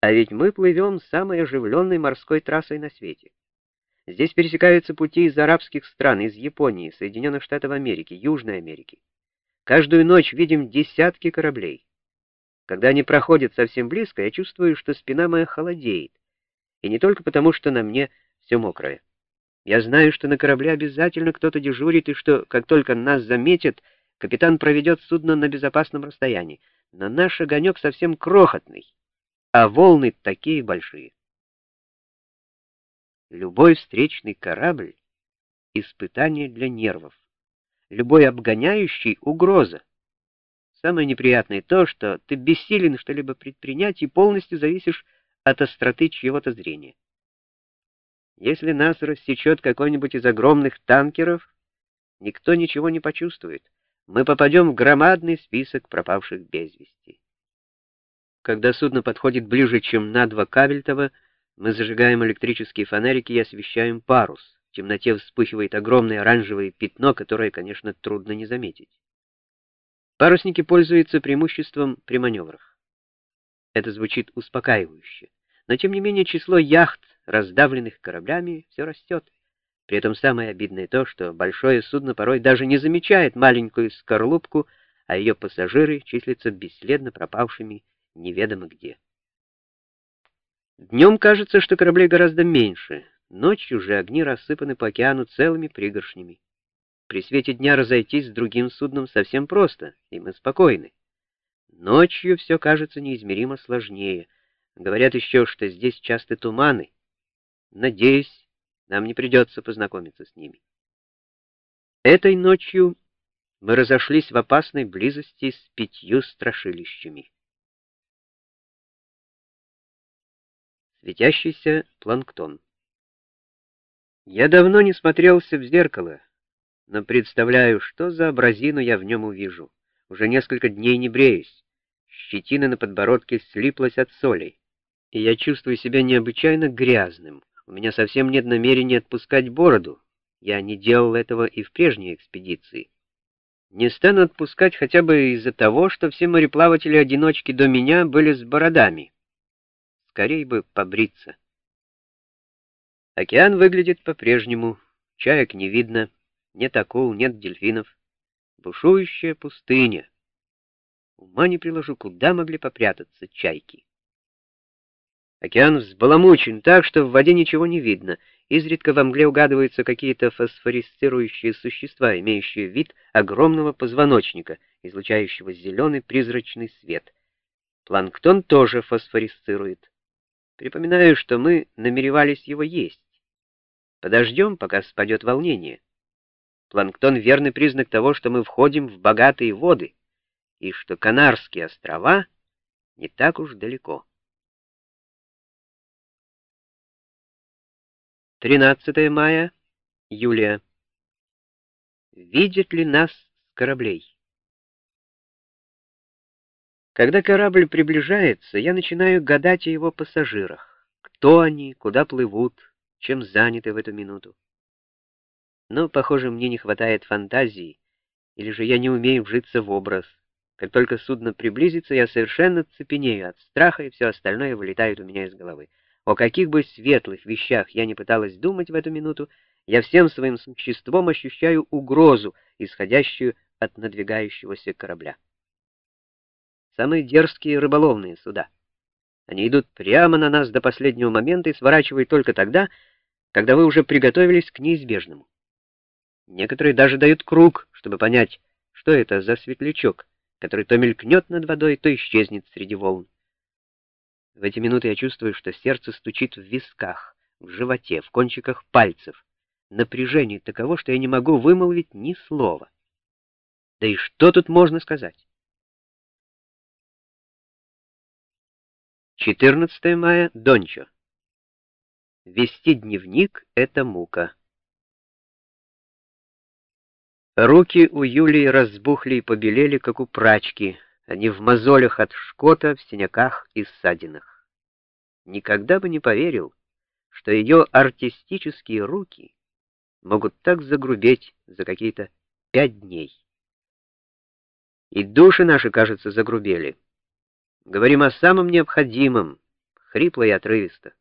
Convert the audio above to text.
А ведь мы плывем самой оживленной морской трассой на свете. Здесь пересекаются пути из арабских стран, из Японии, Соединенных Штатов Америки, Южной Америки. Каждую ночь видим десятки кораблей. Когда они проходят совсем близко, я чувствую, что спина моя холодеет. И не только потому, что на мне все мокрое. Я знаю, что на корабле обязательно кто-то дежурит, и что, как только нас заметят, капитан проведет судно на безопасном расстоянии. Но наш огонек совсем крохотный, а волны такие большие. Любой встречный корабль — испытание для нервов. Любой обгоняющий — угроза. Самое неприятное то, что ты бессилен что-либо предпринять и полностью зависишь от остроты чьего-то зрения. Если нас рассечет какой-нибудь из огромных танкеров, никто ничего не почувствует. Мы попадем в громадный список пропавших без вести. Когда судно подходит ближе, чем на два кабельтова, мы зажигаем электрические фонарики и освещаем парус. В темноте вспыхивает огромное оранжевое пятно, которое, конечно, трудно не заметить. Парусники пользуются преимуществом при маневрах. Это звучит успокаивающе. Но, тем не менее, число яхт, раздавленных кораблями, все растет. При этом самое обидное то, что большое судно порой даже не замечает маленькую скорлупку, а ее пассажиры числятся бесследно пропавшими неведомо где. Днем кажется, что кораблей гораздо меньше, ночью же огни рассыпаны по океану целыми пригоршнями. При свете дня разойтись с другим судном совсем просто, и мы спокойны. Ночью все кажется неизмеримо сложнее — Говорят еще, что здесь часто туманы. Надеюсь, нам не придется познакомиться с ними. Этой ночью мы разошлись в опасной близости с пятью страшилищами. Светящийся планктон. Я давно не смотрелся в зеркало, но представляю, что за образину я в нем увижу. Уже несколько дней не бреюсь. Щетина на подбородке слиплась от солей и я чувствую себя необычайно грязным. У меня совсем нет намерения отпускать бороду. Я не делал этого и в прежней экспедиции. Не стану отпускать хотя бы из-за того, что все мореплаватели-одиночки до меня были с бородами. Скорей бы побриться. Океан выглядит по-прежнему. Чаек не видно, нет акул, нет дельфинов. Бушующая пустыня. Ума не приложу, куда могли попрятаться чайки. Океан взбаламучен так, что в воде ничего не видно. Изредка во мгле угадываются какие-то фосфорисцирующие существа, имеющие вид огромного позвоночника, излучающего зеленый призрачный свет. Планктон тоже фосфорисцирует. Припоминаю, что мы намеревались его есть. Подождем, пока спадет волнение. Планктон — верный признак того, что мы входим в богатые воды, и что Канарские острова не так уж далеко. 13 мая, Юлия. Видят ли нас с кораблей? Когда корабль приближается, я начинаю гадать о его пассажирах. Кто они, куда плывут, чем заняты в эту минуту. Но, похоже, мне не хватает фантазии, или же я не умею вжиться в образ. Как только судно приблизится, я совершенно цепенею от страха, и все остальное вылетает у меня из головы. О каких бы светлых вещах я не пыталась думать в эту минуту, я всем своим существом ощущаю угрозу, исходящую от надвигающегося корабля. Самые дерзкие рыболовные суда. Они идут прямо на нас до последнего момента и сворачивают только тогда, когда вы уже приготовились к неизбежному. Некоторые даже дают круг, чтобы понять, что это за светлячок, который то мелькнет над водой, то исчезнет среди волн. В эти минуты я чувствую, что сердце стучит в висках, в животе, в кончиках пальцев. Напряжение таково, что я не могу вымолвить ни слова. Да и что тут можно сказать? 14 мая, Дончо. Вести дневник — это мука. Руки у Юлии разбухли и побелели, как у прачки — они в мозолях от шкота, в синяках и ссадинах. Никогда бы не поверил, что ее артистические руки могут так загрубеть за какие-то пять дней. И души наши, кажется, загрубели. Говорим о самом необходимом, хрипло и отрывисто.